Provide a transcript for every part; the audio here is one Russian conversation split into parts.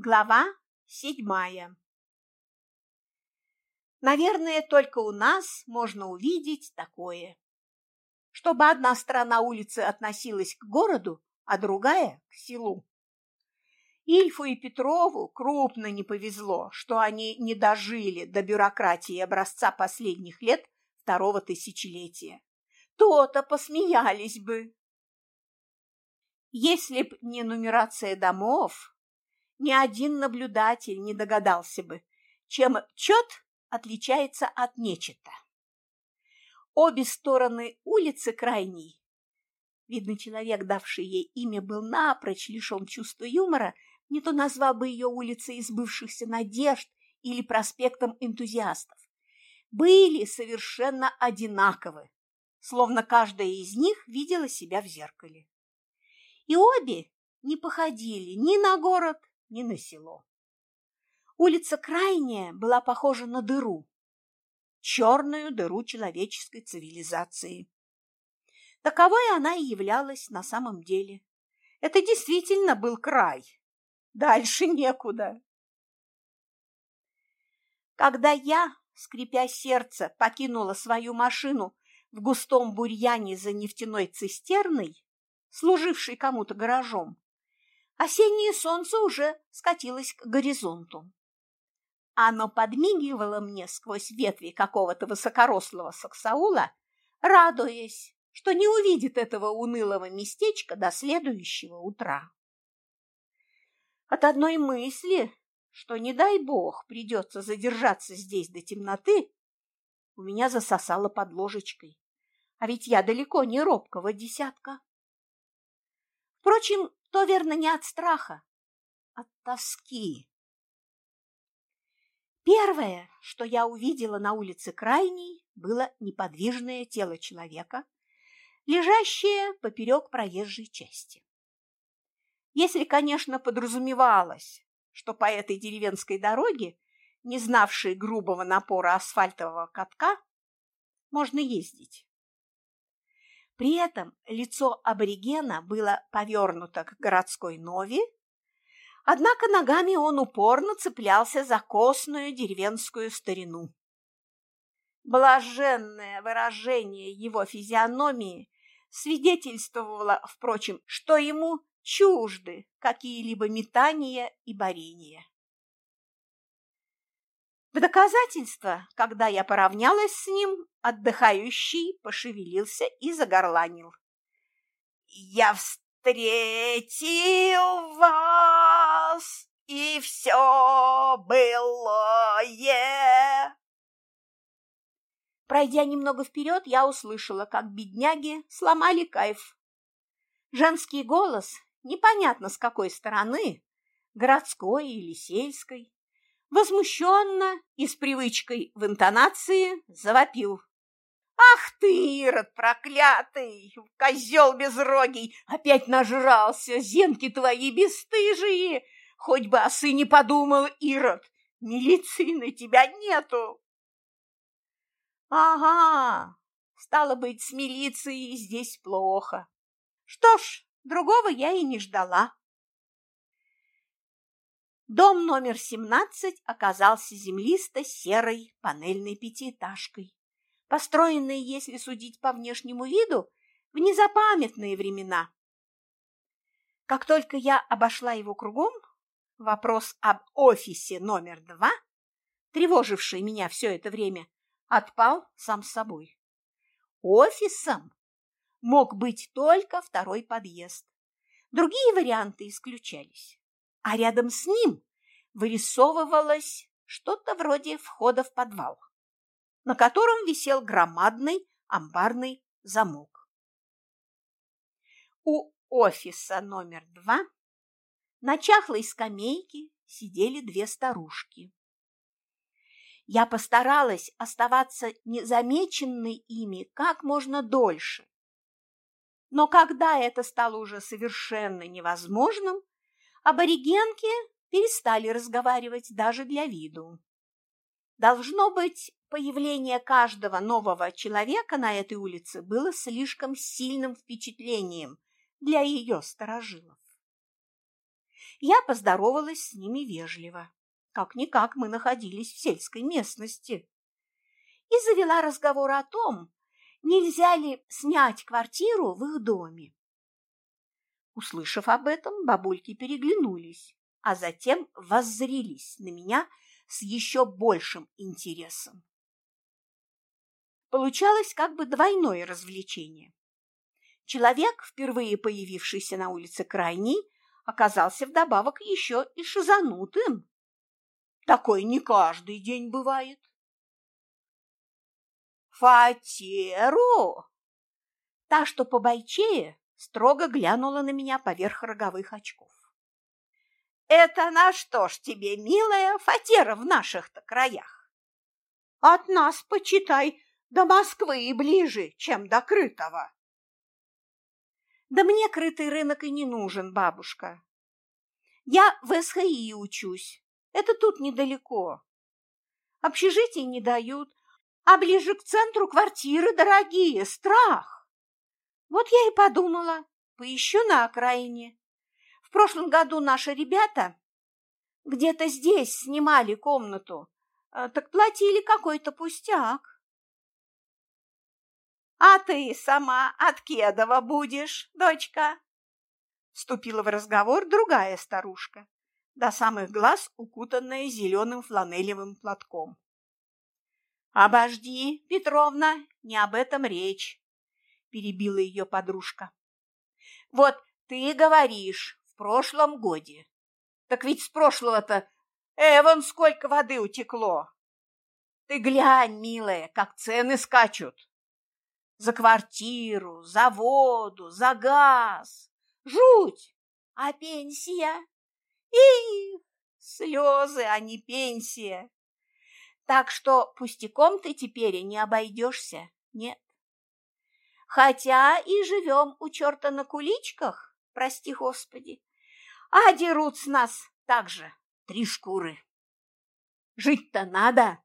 Глава седьмая Наверное, только у нас можно увидеть такое. Чтобы одна сторона улицы относилась к городу, а другая – к селу. Ильфу и Петрову крупно не повезло, что они не дожили до бюрократии образца последних лет второго тысячелетия. То-то посмеялись бы. Если б не нумерация домов, ни один наблюдатель не догадался бы, чем чет отличается от нечета. Обе стороны улицы крайней. Видно, человек, давший ей имя, был напрочь лишен чувства юмора, не то назвал бы ее улицей избывшихся надежд или проспектом энтузиастов. Были совершенно одинаковы, словно каждая из них видела себя в зеркале. И обе не походили ни на город, ни на село. Улица Крайняя была похожа на дыру, черную дыру человеческой цивилизации. Таковой она и являлась на самом деле. Это действительно был край. Дальше некуда. Когда я, скрипя сердце, покинула свою машину в густом бурьяне за нефтяной цистерной, служившей кому-то гаражом, осеннее солнце уже скатилось к горизонту. Оно подмигивало мне сквозь ветви какого-то высокорослого саксаула, радуясь, что не увидит этого унылого местечка до следующего утра. От одной мысли, что, не дай бог, придется задержаться здесь до темноты, у меня засосало под ложечкой, а ведь я далеко не робкого десятка. Впрочем, то верно не от страха, от тоски. Первое, что я увидела на улице Крайней, было неподвижное тело человека, лежащее поперек проезжей части. Если, конечно, подразумевалось, что по этой деревенской дороге, не знавшей грубого напора асфальтового катка, можно ездить. При этом лицо аборигена было повернуто к городской нове Однако ногами он упорно цеплялся за костную деревенскую старину. Блаженное выражение его физиономии свидетельствовало, впрочем, что ему чужды какие-либо метания и борения. В доказательство, когда я поравнялась с ним, отдыхающий пошевелился и загорланил. «Я встретил вас, и все былое. Пройдя немного вперед, я услышала, как бедняги сломали кайф. Женский голос, непонятно с какой стороны, городской или сельской, возмущенно и с привычкой в интонации завопил. Ах ты, Ирод проклятый, козел безрогий, опять нажрался, зенки твои бесстыжие. Хоть бы о сыне подумал, Ирод, милиции на тебя нету. Ага, стало быть, с милицией здесь плохо. Что ж, другого я и не ждала. Дом номер 17 оказался землисто-серой панельной пятиэтажкой построенные, если судить по внешнему виду, в незапамятные времена. Как только я обошла его кругом, вопрос об офисе номер два, тревоживший меня все это время, отпал сам собой. Офисом мог быть только второй подъезд. Другие варианты исключались. А рядом с ним вырисовывалось что-то вроде входа в подвал на котором висел громадный амбарный замок. У офиса номер два на чахлой скамейке сидели две старушки. Я постаралась оставаться незамеченной ими как можно дольше. Но когда это стало уже совершенно невозможным, аборигенки перестали разговаривать даже для виду. Должно быть, появление каждого нового человека на этой улице было слишком сильным впечатлением для ее сторожилов. Я поздоровалась с ними вежливо. Как-никак мы находились в сельской местности. И завела разговор о том, нельзя ли снять квартиру в их доме. Услышав об этом, бабульки переглянулись, а затем воззрелись на меня с еще большим интересом. Получалось как бы двойное развлечение. Человек, впервые появившийся на улице Крайней, оказался вдобавок еще и шизанутым. Такое не каждый день бывает. Фатеру! Та, что побойчее, строго глянула на меня поверх роговых очков. Это на что ж тебе, милая, фатера в наших-то краях? От нас, почитай, до Москвы и ближе, чем до Крытого. Да мне крытый рынок и не нужен, бабушка. Я в СХИ учусь. Это тут недалеко. Общежитий не дают, а ближе к центру квартиры дорогие, страх. Вот я и подумала, поищу на окраине. В прошлом году наши ребята где-то здесь снимали комнату, э, так платили какой-то пустяк. А ты сама от Кедова будешь, дочка? Вступила в разговор другая старушка, до самых глаз укутанная зеленым фланелевым платком. «Обожди, Петровна, не об этом речь», – перебила ее подружка. «Вот ты говоришь, в прошлом годе. Так ведь с прошлого-то Эван сколько воды утекло! Ты глянь, милая, как цены скачут за квартиру, за воду, за газ. Жуть! А пенсия? Их! Слезы, а не пенсия. Так что пустяком ты теперь и не обойдешься, нет. Хотя и живем у черта на куличках, прости господи, а дерут с нас также три шкуры. Жить-то надо.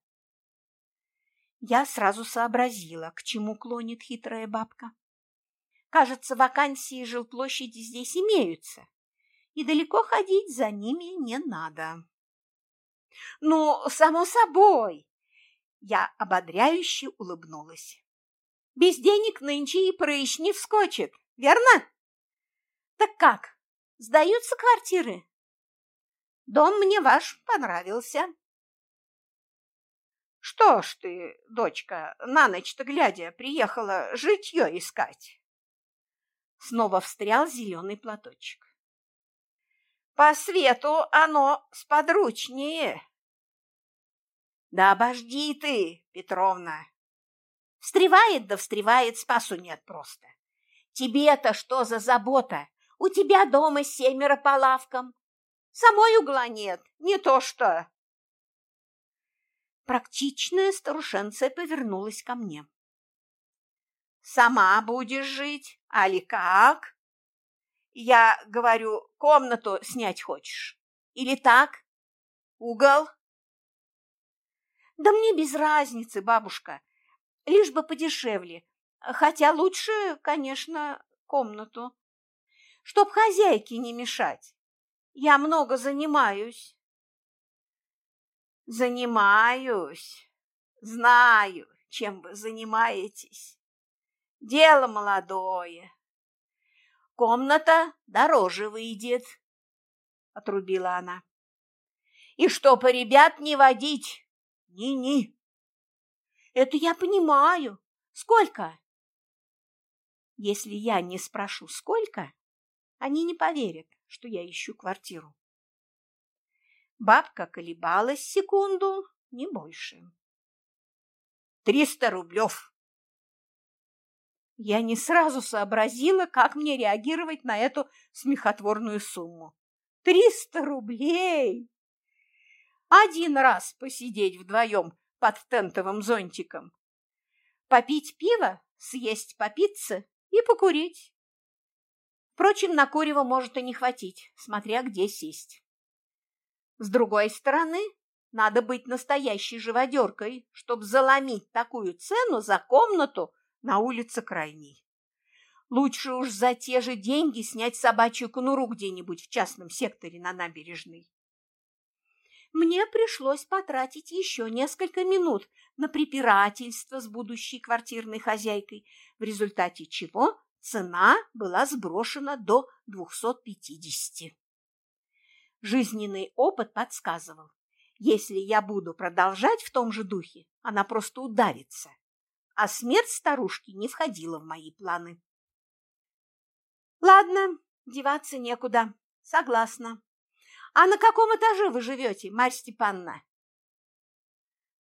Я сразу сообразила, к чему клонит хитрая бабка. Кажется, вакансии жилплощади здесь имеются, и далеко ходить за ними не надо. Ну, само собой, я ободряюще улыбнулась. Без денег нынче и прыщ не вскочит, верно? Так как, сдаются квартиры? Дом мне ваш понравился. Что ж ты, дочка, на ночь-то глядя, приехала житье искать? Снова встрял зеленый платочек. По свету оно сподручнее. Да обожди ты, Петровна. Встревает да встревает, спасу нет просто. Тебе-то что за забота? У тебя дома семеро по лавкам. Самой угла нет, не то что. Практичная старушенция повернулась ко мне. «Сама будешь жить, али как?» «Я говорю, комнату снять хочешь? Или так? Угол?» «Да мне без разницы, бабушка, лишь бы подешевле, хотя лучше, конечно, комнату, чтоб хозяйке не мешать. Я много занимаюсь». Занимаюсь. Знаю, чем вы занимаетесь. Дело молодое. Комната дороже выйдет, отрубила она. И чтоб ребят не водить, ни-ни. Это я понимаю. Сколько? Если я не спрошу, сколько, они не поверят, что я ищу квартиру. Бабка колебалась секунду, не больше. «Триста рублев!» Я не сразу сообразила, как мне реагировать на эту смехотворную сумму. «Триста рублей!» Один раз посидеть вдвоем под тентовым зонтиком, попить пиво, съесть по пицце и покурить. Впрочем, на курево может и не хватить, смотря где сесть. С другой стороны, надо быть настоящей живодеркой, чтобы заломить такую цену за комнату на улице Крайней. Лучше уж за те же деньги снять собачью конуру где-нибудь в частном секторе на набережной. Мне пришлось потратить еще несколько минут на препирательство с будущей квартирной хозяйкой, в результате чего цена была сброшена до 250. Жизненный опыт подсказывал, если я буду продолжать в том же духе, она просто удавится, а смерть старушки не входила в мои планы. Ладно, деваться некуда, согласна. А на каком этаже вы живете, Марья Степановна?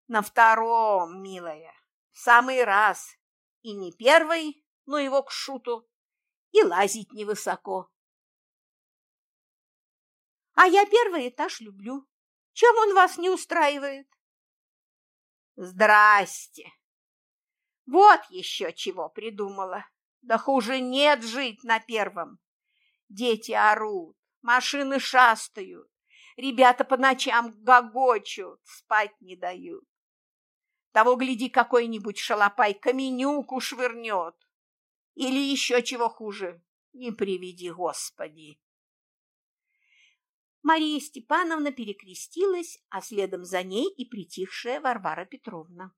На втором, милая, в самый раз. И не первый, но его к шуту, и лазить невысоко. А я первый этаж люблю. Чем он вас не устраивает? Здрасте. Вот еще чего придумала. Да хуже нет жить на первом. Дети орут, машины шастают, ребята по ночам гогочут, спать не дают. Того, гляди, какой-нибудь шалопай каменюку швырнет. Или еще чего хуже, не приведи, Господи. Мария Степановна перекрестилась, а следом за ней и притихшая Варвара Петровна.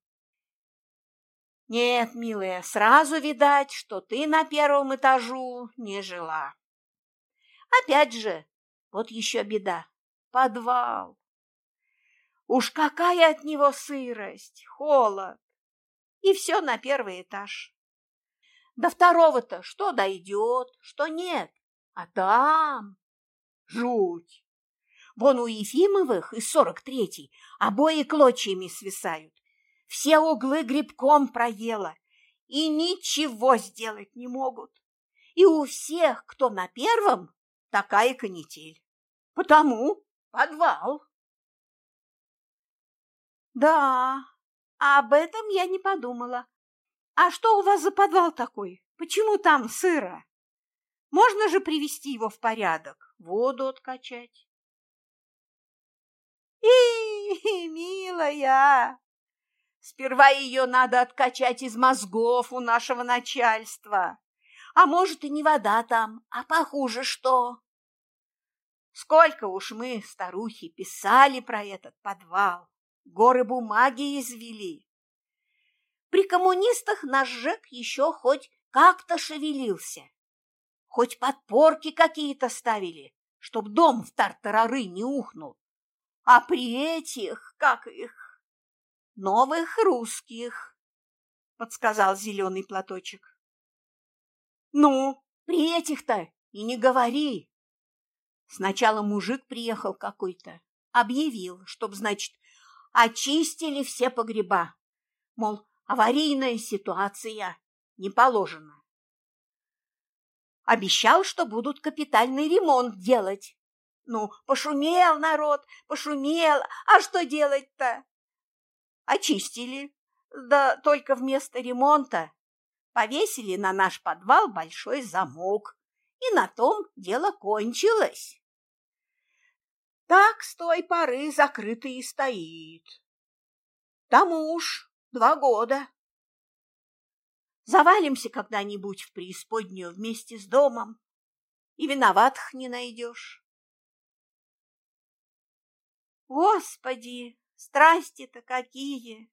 Нет, милая, сразу видать, что ты на первом этажу не жила. Опять же, вот еще беда. Подвал. Уж какая от него сырость, холод. И все на первый этаж. До второго-то что дойдет, что нет. А там жуть. Вон у Ефимовых из сорок третий обои клочьями свисают. Все углы грибком проела, и ничего сделать не могут. И у всех, кто на первом, такая канитель. Потому подвал. Да, об этом я не подумала. А что у вас за подвал такой? Почему там сыро? Можно же привести его в порядок, воду откачать. И, милая, Сперва ее надо откачать из мозгов у нашего начальства. А может, и не вода там, а похуже что. Сколько уж мы, старухи, писали про этот подвал, горы бумаги извели. При коммунистах наш ЖЭК еще хоть как-то шевелился, хоть подпорки какие-то ставили, чтоб дом в тартарары не ухнул. А при этих, как их, новых русских, подсказал зеленый платочек. Ну, при этих-то и не говори. Сначала мужик приехал какой-то, объявил, чтоб, значит, очистили все погреба. Мол, аварийная ситуация, не положено. Обещал, что будут капитальный ремонт делать. Ну, пошумел народ, пошумел, а что делать-то? Очистили, да только вместо ремонта повесили на наш подвал большой замок, и на том дело кончилось. Так с той поры закрытый и стоит. Тому уж два года. Завалимся когда-нибудь в преисподнюю вместе с домом, и виноватых не найдешь. Господи, Страсти-то какие!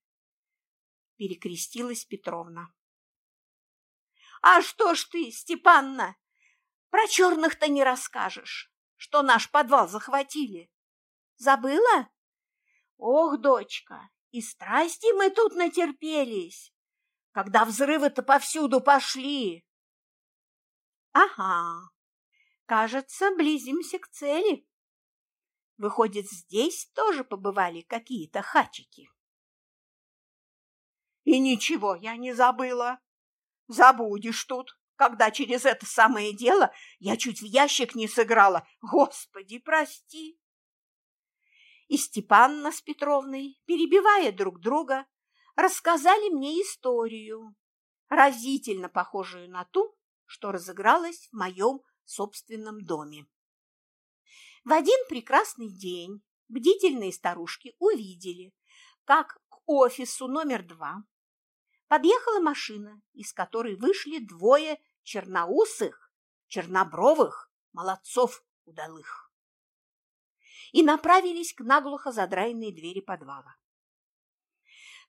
Перекрестилась Петровна. А что ж ты, Степанна, про черных-то не расскажешь, что наш подвал захватили? Забыла? Ох, дочка, и страсти мы тут натерпелись, когда взрывы-то повсюду пошли. Ага, кажется, близимся к цели. Выходит, здесь тоже побывали какие-то хачики. И ничего я не забыла. Забудешь тут, когда через это самое дело я чуть в ящик не сыграла. Господи, прости. И Степанна с Петровной, перебивая друг друга, рассказали мне историю, разительно похожую на ту, что разыгралась в моем собственном доме. В один прекрасный день бдительные старушки увидели, как к офису номер два подъехала машина, из которой вышли двое черноусых, чернобровых, молодцов удалых. И направились к наглухо задраенной двери подвала.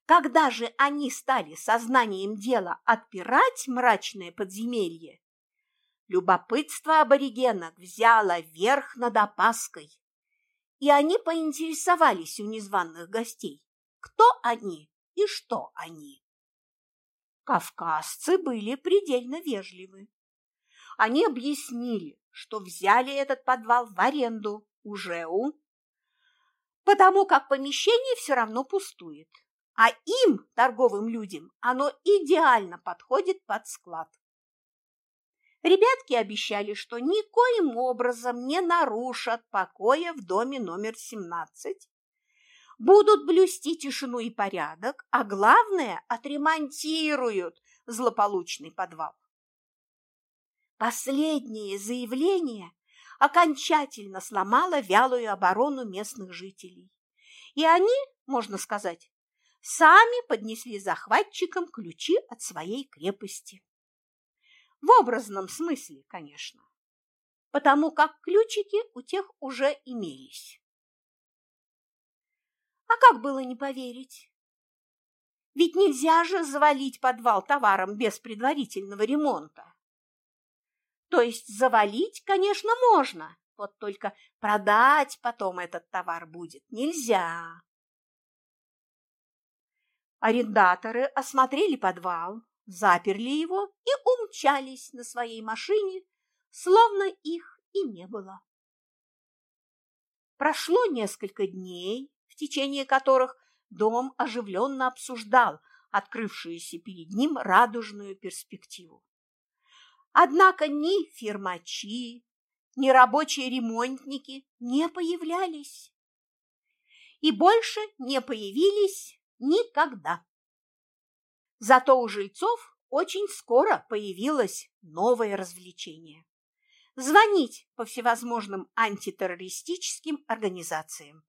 Когда же они стали сознанием дела отпирать мрачное подземелье, любопытство аборигенок взяло верх над опаской, и они поинтересовались у незваных гостей, кто они и что они. Кавказцы были предельно вежливы. Они объяснили, что взяли этот подвал в аренду у ЖЭУ, потому как помещение все равно пустует, а им, торговым людям, оно идеально подходит под склад. Ребятки обещали, что никоим образом не нарушат покоя в доме номер 17, будут блюсти тишину и порядок, а главное – отремонтируют злополучный подвал. Последнее заявление окончательно сломало вялую оборону местных жителей. И они, можно сказать, сами поднесли захватчикам ключи от своей крепости. В образном смысле, конечно, потому как ключики у тех уже имелись. А как было не поверить? Ведь нельзя же завалить подвал товаром без предварительного ремонта. То есть завалить, конечно, можно, вот только продать потом этот товар будет нельзя. Арендаторы осмотрели подвал, заперли его и умчались на своей машине, словно их и не было. Прошло несколько дней, в течение которых дом оживленно обсуждал открывшуюся перед ним радужную перспективу. Однако ни фирмачи, ни рабочие ремонтники не появлялись. И больше не появились никогда. Зато у жильцов очень скоро появилось новое развлечение – звонить по всевозможным антитеррористическим организациям.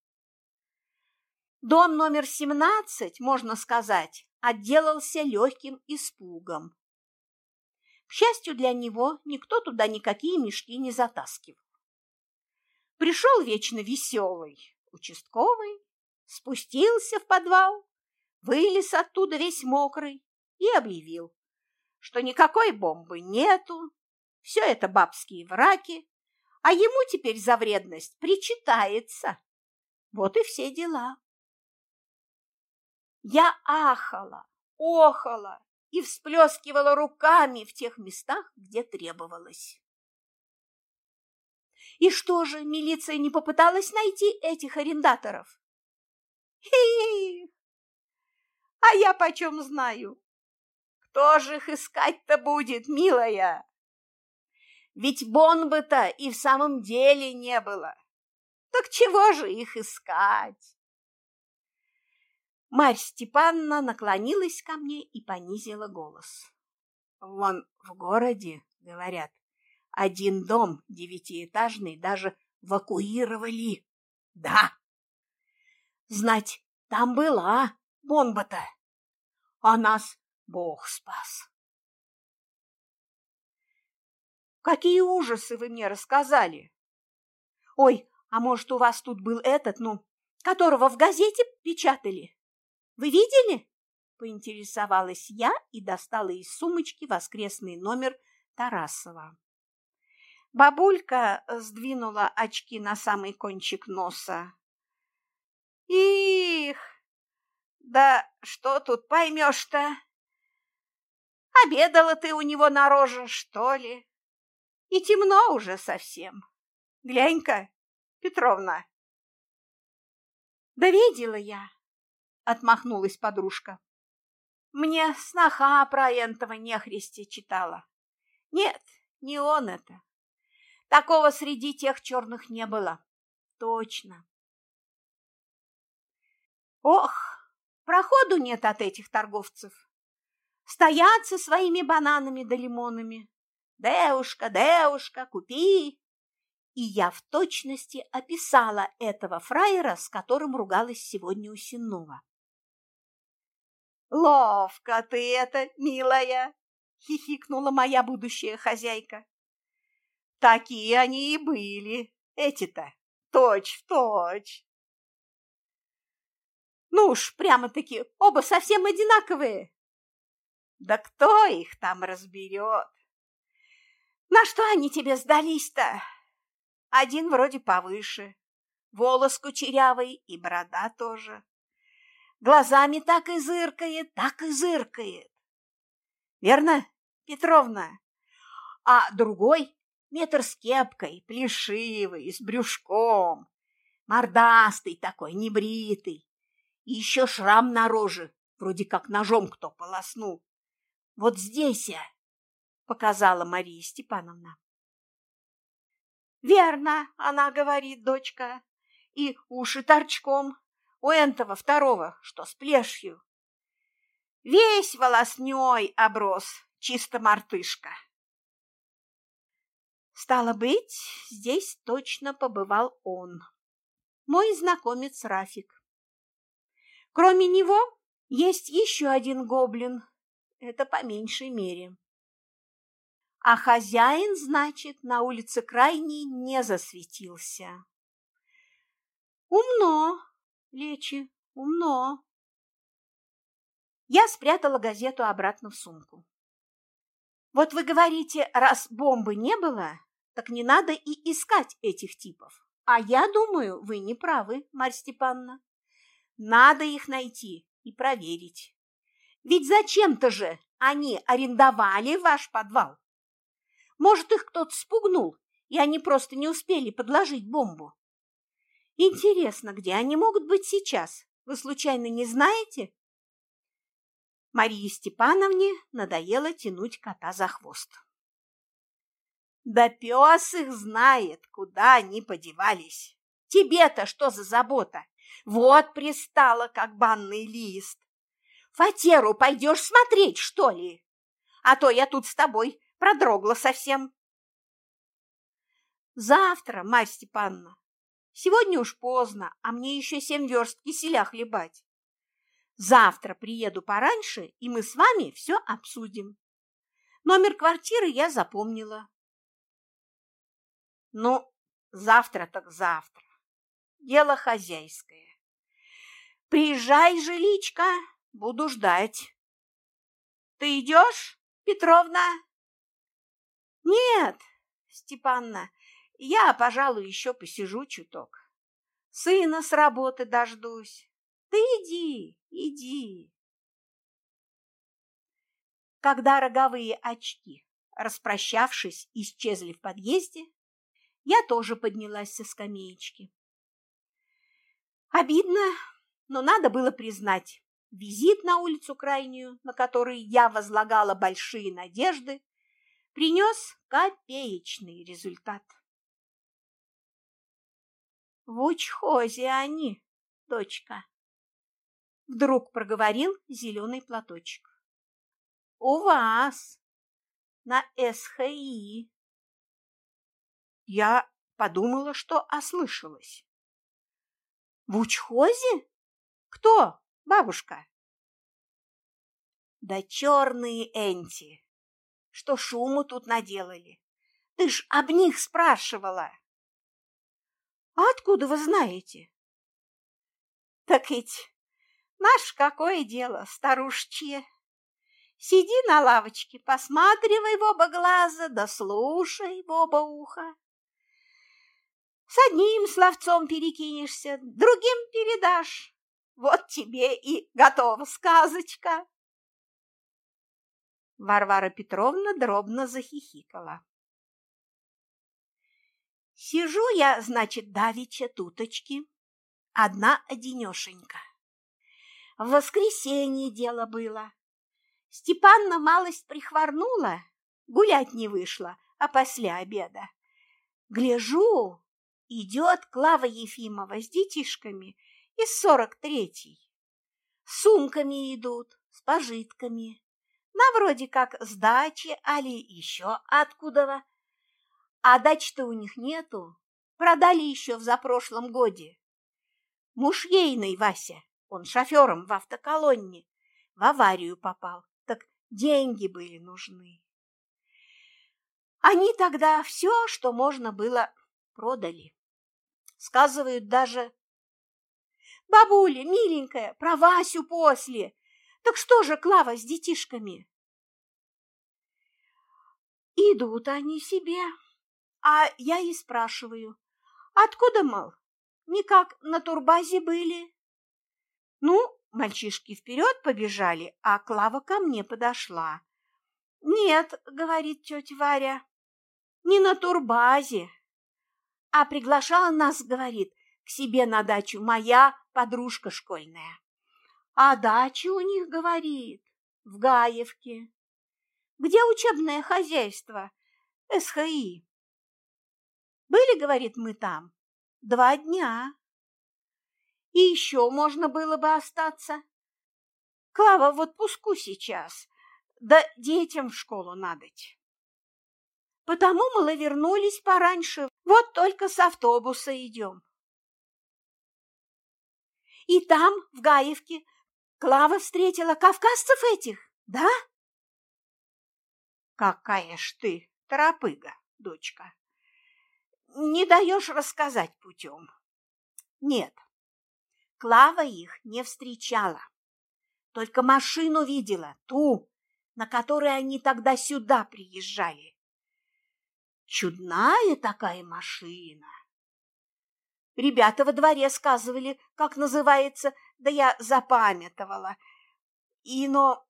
Дом номер 17, можно сказать, отделался легким испугом к счастью для него, никто туда никакие мешки не затаскивал. Пришел вечно веселый участковый, спустился в подвал, вылез оттуда весь мокрый и объявил, что никакой бомбы нету, все это бабские враки, а ему теперь за вредность причитается. Вот и все дела. Я ахала, охала и всплескивала руками в тех местах, где требовалось. И что же, милиция не попыталась найти этих арендаторов? Хи! А я почем знаю? Кто же их искать-то будет, милая? Ведь бомбы-то и в самом деле не было. Так чего же их искать? Марь Степановна наклонилась ко мне и понизила голос. Вон в городе, говорят, один дом девятиэтажный даже эвакуировали. Да. Знать, там была бомба-то, а нас Бог спас. Какие ужасы вы мне рассказали! Ой, а может, у вас тут был этот, ну, которого в газете печатали? Вы видели?» – поинтересовалась я и достала из сумочки воскресный номер Тарасова. Бабулька сдвинула очки на самый кончик носа. «Их! Да что тут поймешь-то? Обедала ты у него на роже, что ли? И темно уже совсем. Глянь-ка, Петровна!» «Да видела я, отмахнулась подружка. Мне сноха про энтого нехристи читала. Нет, не он это. Такого среди тех черных не было. Точно. Ох, проходу нет от этих торговцев. Стоят со своими бананами да лимонами. Девушка, девушка, купи. И я в точности описала этого фраера, с которым ругалась сегодня у Синова. Ловко ты это, милая, хихикнула моя будущая хозяйка. Такие они и были, эти-то, точь в точь. Ну уж, прямо-таки, оба совсем одинаковые. Да кто их там разберет? На что они тебе сдались-то? Один вроде повыше, волос кучерявый и борода тоже. Глазами так и зыркает, так и зыркает. Верно, Петровна? А другой метр с кепкой, плешивый, с брюшком, мордастый такой, небритый, и еще шрам на роже, вроде как ножом кто полоснул. Вот здесь я, показала Мария Степановна. Верно, она говорит, дочка, и уши торчком у энтого второго, что с плешью. Весь волосней оброс, чисто мартышка. Стало быть, здесь точно побывал он, мой знакомец Рафик. Кроме него есть еще один гоблин, это по меньшей мере. А хозяин, значит, на улице Крайней не засветился. Умно, Лечи, умно. Я спрятала газету обратно в сумку. Вот вы говорите, раз бомбы не было, так не надо и искать этих типов. А я думаю, вы не правы, Марья Степановна. Надо их найти и проверить. Ведь зачем-то же они арендовали ваш подвал. Может, их кто-то спугнул, и они просто не успели подложить бомбу. Интересно, где они могут быть сейчас? Вы случайно не знаете? Марии Степановне надоело тянуть кота за хвост. Да пес их знает, куда они подевались. Тебе-то что за забота? Вот пристала, как банный лист. Фатеру пойдешь смотреть, что ли? А то я тут с тобой продрогла совсем. Завтра, Марья Степановна. Сегодня уж поздно, а мне еще семь верст киселя хлебать. Завтра приеду пораньше, и мы с вами все обсудим. Номер квартиры я запомнила. Ну, завтра так завтра. Дело хозяйское. Приезжай, жиличка, буду ждать. Ты идешь, Петровна? Нет, Степанна, я, пожалуй, еще посижу чуток. Сына с работы дождусь. Ты иди, иди. Когда роговые очки, распрощавшись, исчезли в подъезде, я тоже поднялась со скамеечки. Обидно, но надо было признать, визит на улицу Крайнюю, на который я возлагала большие надежды, принес копеечный результат. В учхозе они, дочка, вдруг проговорил зеленый платочек. У вас на СХИ. Я подумала, что ослышалась. В учхозе? Кто, бабушка? Да черные энти, что шуму тут наделали. Ты ж об них спрашивала. А откуда вы знаете? Так ведь наш какое дело, старушечье. Сиди на лавочке, посматривай в оба глаза, да слушай в оба уха. С одним словцом перекинешься, другим передашь. Вот тебе и готова сказочка. Варвара Петровна дробно захихикала. Сижу я, значит, давеча туточки, одна-одинешенька. В воскресенье дело было. Степанна малость прихворнула, гулять не вышла, а после обеда. Гляжу, идет Клава Ефимова с детишками из сорок третий. Сумками идут, с пожитками. На вроде как сдачи, али еще откуда-то а дач-то у них нету. Продали еще в запрошлом годе. Муж ейный Вася, он шофером в автоколонне, в аварию попал. Так деньги были нужны. Они тогда все, что можно было, продали. Сказывают даже... Бабуля, миленькая, про Васю после. Так что же, Клава, с детишками? Идут они себе. А я и спрашиваю, откуда, мол, никак на турбазе были? Ну, мальчишки вперед побежали, а Клава ко мне подошла. Нет, говорит тетя Варя, не на турбазе, а приглашала нас, говорит, к себе на дачу моя подружка школьная. А дача у них, говорит, в Гаевке. Где учебное хозяйство? СХИ. Были, говорит, мы там два дня. И еще можно было бы остаться. Клава в отпуску сейчас, да детям в школу надоть. Потому мы вернулись пораньше, вот только с автобуса идем. И там, в Гаевке, Клава встретила кавказцев этих, да? Какая ж ты торопыга, дочка. Не даешь рассказать путем. Нет, Клава их не встречала. Только машину видела, ту, на которой они тогда сюда приезжали. Чудная такая машина. Ребята во дворе сказывали, как называется, да я запамятовала. Ино...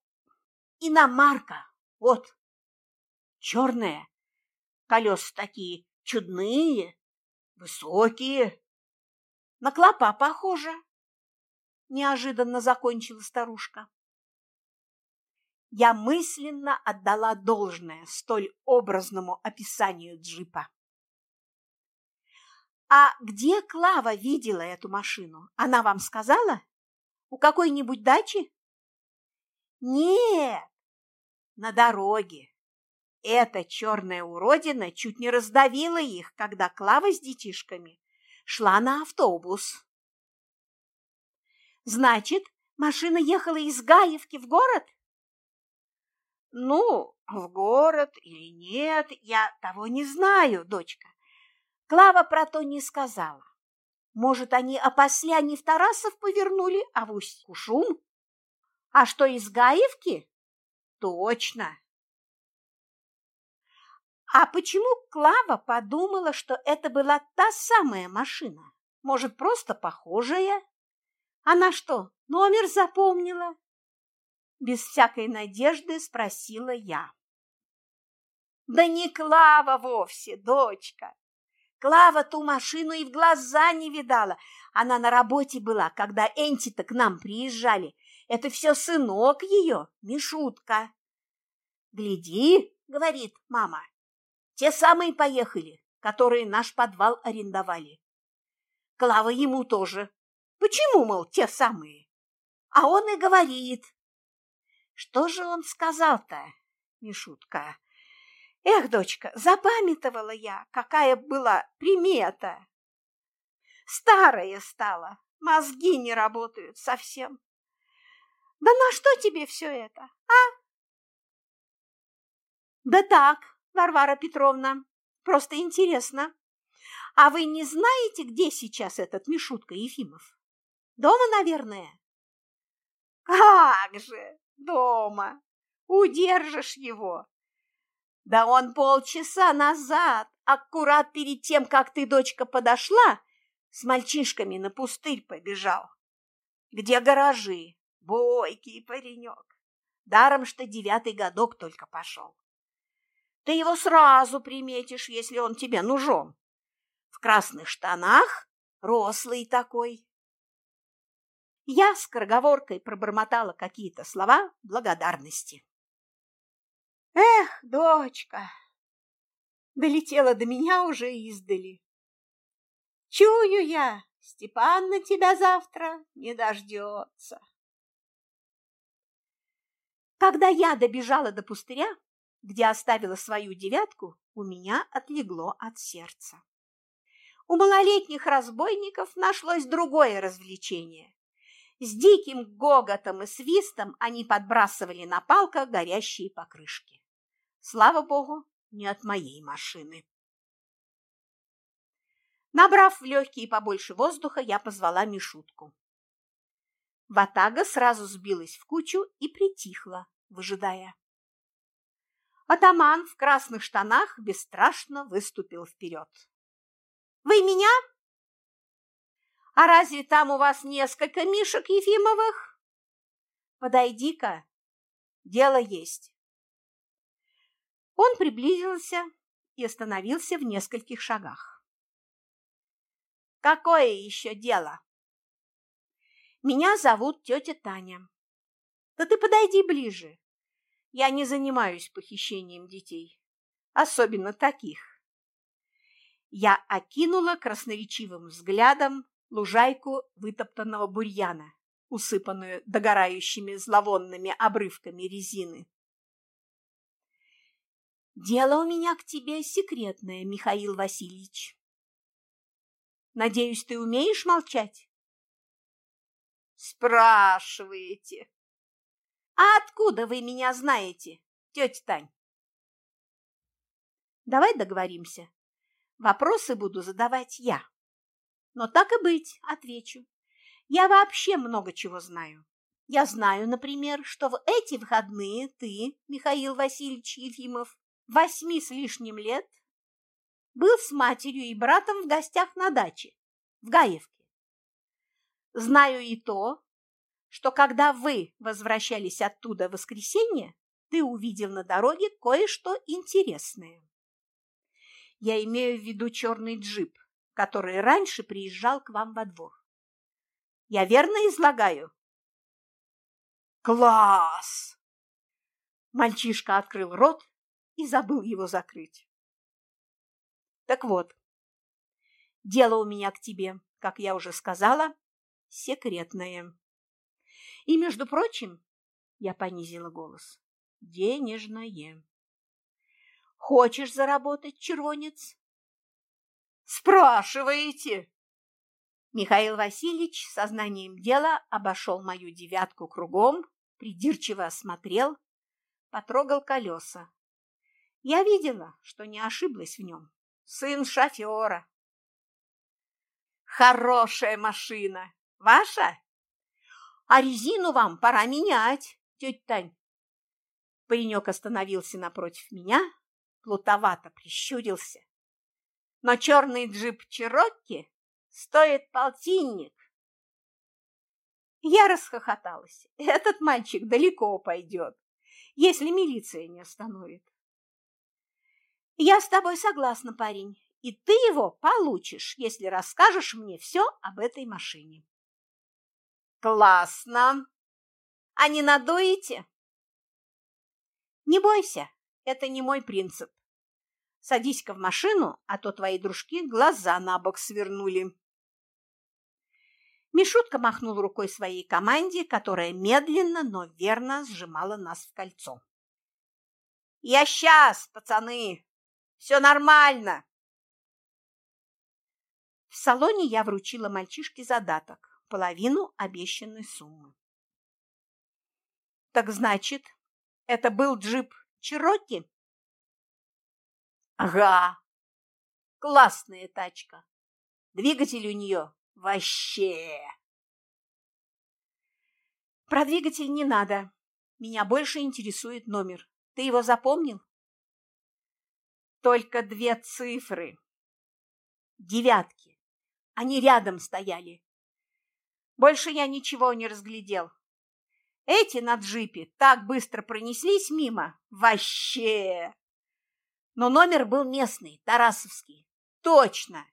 Иномарка, вот, черная, колеса такие чудные, высокие. На клопа похоже. Неожиданно закончила старушка. Я мысленно отдала должное столь образному описанию джипа. А где Клава видела эту машину? Она вам сказала? У какой-нибудь дачи? Нет, на дороге. Эта черная уродина чуть не раздавила их, когда Клава с детишками шла на автобус. Значит, машина ехала из Гаевки в город? Ну, в город или нет, я того не знаю, дочка. Клава про то не сказала. Может, они опосля не в Тарасов повернули, а в Усть-Кушум? А что, из Гаевки? Точно. А почему Клава подумала, что это была та самая машина? Может, просто похожая? Она что, номер запомнила? Без всякой надежды спросила я. Да не Клава вовсе, дочка. Клава ту машину и в глаза не видала. Она на работе была, когда Энти-то к нам приезжали. Это все сынок ее, Мишутка. «Гляди», — говорит мама, те самые поехали, которые наш подвал арендовали. Клава ему тоже. Почему, мол, те самые? А он и говорит. Что же он сказал-то, Мишутка? Эх, дочка, запамятовала я, какая была примета. Старая стала, мозги не работают совсем. Да на что тебе все это, а? Да так, Варвара Петровна, просто интересно. А вы не знаете, где сейчас этот Мишутка Ефимов? Дома, наверное? Как же, дома. Удержишь его. Да он полчаса назад, аккурат перед тем, как ты, дочка, подошла, с мальчишками на пустырь побежал. Где гаражи? Бойкий паренек. Даром, что девятый годок только пошел. Ты его сразу приметишь, если он тебе нужен. В красных штанах, рослый такой. Я скороговоркой пробормотала какие-то слова благодарности. Эх, дочка, долетела до меня уже издали. Чую я, Степан на тебя завтра не дождется. Когда я добежала до пустыря, где оставила свою девятку, у меня отлегло от сердца. У малолетних разбойников нашлось другое развлечение. С диким гоготом и свистом они подбрасывали на палках горящие покрышки. Слава богу, не от моей машины. Набрав в легкие побольше воздуха, я позвала Мишутку. Ватага сразу сбилась в кучу и притихла, выжидая. Атаман в красных штанах бесстрашно выступил вперед. «Вы меня?» «А разве там у вас несколько Мишек Ефимовых?» «Подойди-ка, дело есть». Он приблизился и остановился в нескольких шагах. «Какое еще дело?» «Меня зовут тетя Таня. Да ты подойди ближе. Я не занимаюсь похищением детей, особенно таких». Я окинула красноречивым взглядом лужайку вытоптанного бурьяна, усыпанную догорающими зловонными обрывками резины. Дело у меня к тебе секретное, Михаил Васильевич. Надеюсь, ты умеешь молчать? Спрашиваете. А откуда вы меня знаете, тетя Тань? Давай договоримся. Вопросы буду задавать я. Но так и быть, отвечу. Я вообще много чего знаю. Я знаю, например, что в эти выходные ты, Михаил Васильевич Ефимов, восьми с лишним лет, был с матерью и братом в гостях на даче в Гаевке. Знаю и то, что когда вы возвращались оттуда в воскресенье, ты увидел на дороге кое-что интересное. Я имею в виду черный джип, который раньше приезжал к вам во двор. Я верно излагаю? Класс! Мальчишка открыл рот и забыл его закрыть. Так вот, дело у меня к тебе, как я уже сказала, секретное. И, между прочим, я понизила голос, денежное. Хочешь заработать, червонец? Спрашиваете? Михаил Васильевич сознанием дела обошел мою девятку кругом, придирчиво осмотрел, потрогал колеса, я видела, что не ошиблась в нем. Сын шофера. Хорошая машина. Ваша? А резину вам пора менять, тетя Тань. Паренек остановился напротив меня, плутовато прищурился. Но черный джип Чирокки стоит полтинник. Я расхохоталась. Этот мальчик далеко пойдет, если милиция не остановит. Я с тобой согласна, парень, и ты его получишь, если расскажешь мне все об этой машине. Классно! А не надуете? Не бойся, это не мой принцип. Садись-ка в машину, а то твои дружки глаза на бок свернули. Мишутка махнул рукой своей команде, которая медленно, но верно сжимала нас в кольцо. «Я сейчас, пацаны!» Все нормально. В салоне я вручила мальчишке задаток, половину обещанной суммы. Так значит, это был джип Чироки? Ага. Классная тачка. Двигатель у нее вообще. Про двигатель не надо. Меня больше интересует номер. Ты его запомнил? только две цифры. Девятки. Они рядом стояли. Больше я ничего не разглядел. Эти на джипе так быстро пронеслись мимо. Вообще! Но номер был местный, тарасовский. Точно!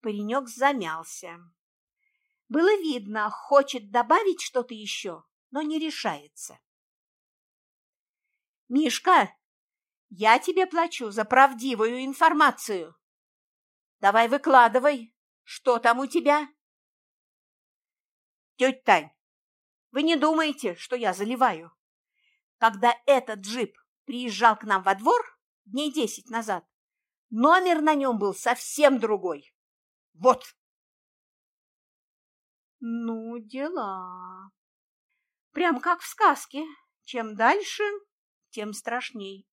Паренек замялся. Было видно, хочет добавить что-то еще, но не решается. «Мишка, я тебе плачу за правдивую информацию. Давай выкладывай, что там у тебя? Тетя Тань, вы не думаете, что я заливаю? Когда этот джип приезжал к нам во двор дней десять назад, номер на нем был совсем другой. Вот. Ну, дела. Прям как в сказке. Чем дальше, тем страшней.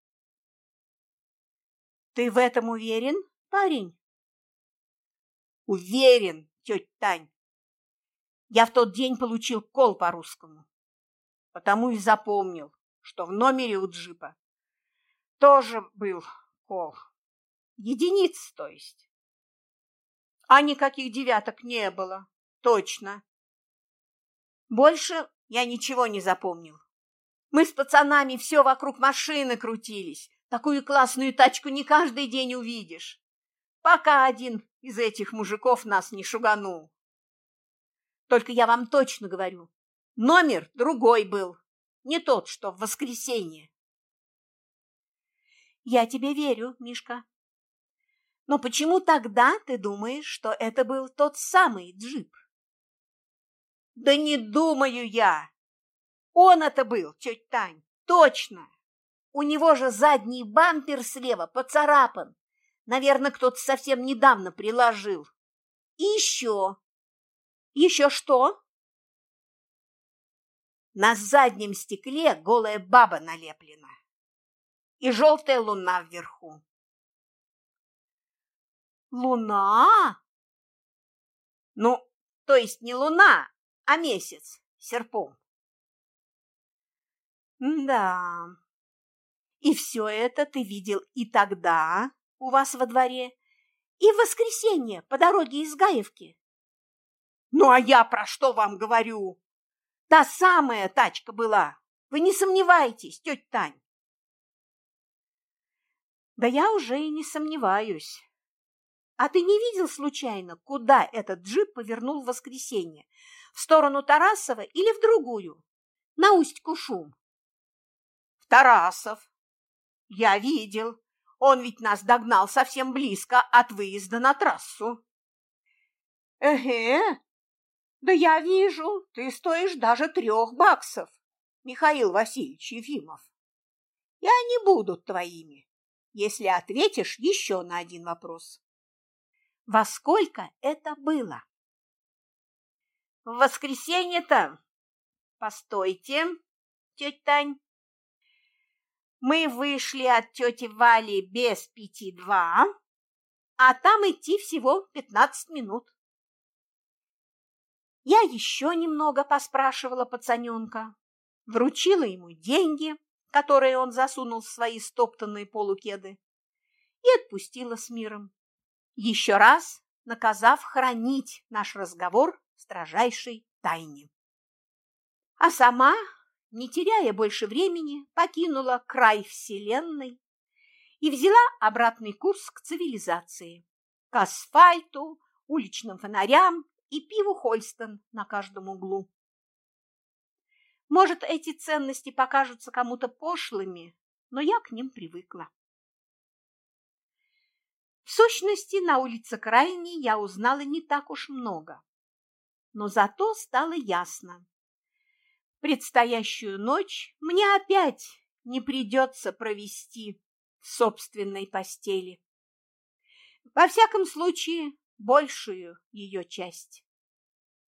Ты в этом уверен, парень? Уверен, тетя Тань. Я в тот день получил кол по-русскому. Потому и запомнил, что в номере у джипа тоже был кол. Единиц, то есть. А никаких девяток не было, точно. Больше я ничего не запомнил. Мы с пацанами все вокруг машины крутились. Такую классную тачку не каждый день увидишь. Пока один из этих мужиков нас не шуганул. Только я вам точно говорю, номер другой был, не тот, что в воскресенье. Я тебе верю, Мишка. Но почему тогда ты думаешь, что это был тот самый джип? Да не думаю я. Он это был, тетя Тань, точно. У него же задний бампер слева поцарапан. Наверное, кто-то совсем недавно приложил. И еще. Еще что? На заднем стекле голая баба налеплена. И желтая луна вверху. Луна? Ну, то есть не луна, а месяц серпом. Да. И все это ты видел и тогда у вас во дворе, и в воскресенье по дороге из Гаевки. Ну, а я про что вам говорю? Та самая тачка была. Вы не сомневайтесь, тетя Тань. Да я уже и не сомневаюсь. А ты не видел случайно, куда этот джип повернул в воскресенье? В сторону Тарасова или в другую? На Усть-Кушум? В Тарасов. Я видел. Он ведь нас догнал совсем близко от выезда на трассу. Эге, да я вижу, ты стоишь даже трех баксов, Михаил Васильевич Ефимов. Я не буду твоими, если ответишь еще на один вопрос. Во сколько это было? В воскресенье-то? Постойте, тетя Тань. Мы вышли от тети Вали без пяти два, а там идти всего пятнадцать минут. Я еще немного поспрашивала пацаненка, вручила ему деньги, которые он засунул в свои стоптанные полукеды, и отпустила с миром еще раз наказав хранить наш разговор в строжайшей тайне. А сама, не теряя больше времени, покинула край Вселенной и взяла обратный курс к цивилизации, к асфальту, уличным фонарям и пиву Хольстон на каждом углу. Может, эти ценности покажутся кому-то пошлыми, но я к ним привыкла. В сущности, на улице Крайней я узнала не так уж много. Но зато стало ясно. Предстоящую ночь мне опять не придется провести в собственной постели. Во всяком случае, большую ее часть.